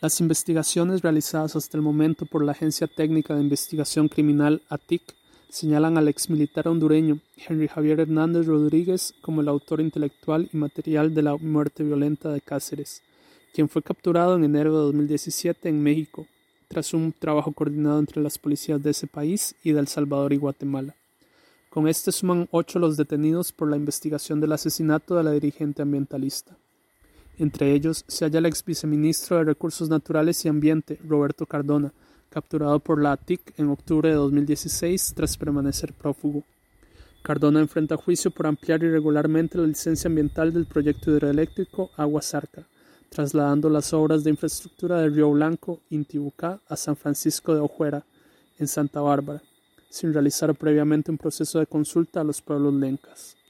Las investigaciones realizadas hasta el momento por la Agencia Técnica de Investigación Criminal ATIC señalan al exmilitar hondureño Henry Javier Hernández Rodríguez como el autor intelectual y material de la muerte violenta de Cáceres, quien fue capturado en enero de 2017 en México, tras un trabajo coordinado entre las policías de ese país y de El Salvador y Guatemala. Con este suman ocho los detenidos por la investigación del asesinato de la dirigente ambientalista. Entre ellos se halla el ex viceministro de Recursos Naturales y Ambiente, Roberto Cardona, capturado por la ATIC en octubre de 2016 tras permanecer prófugo. Cardona enfrenta juicio por ampliar irregularmente la licencia ambiental del proyecto hidroeléctrico Agua Zarca, trasladando las obras de infraestructura de Río Blanco, Intibucá, a San Francisco de Ojuera, en Santa Bárbara, sin realizar previamente un proceso de consulta a los pueblos lencas.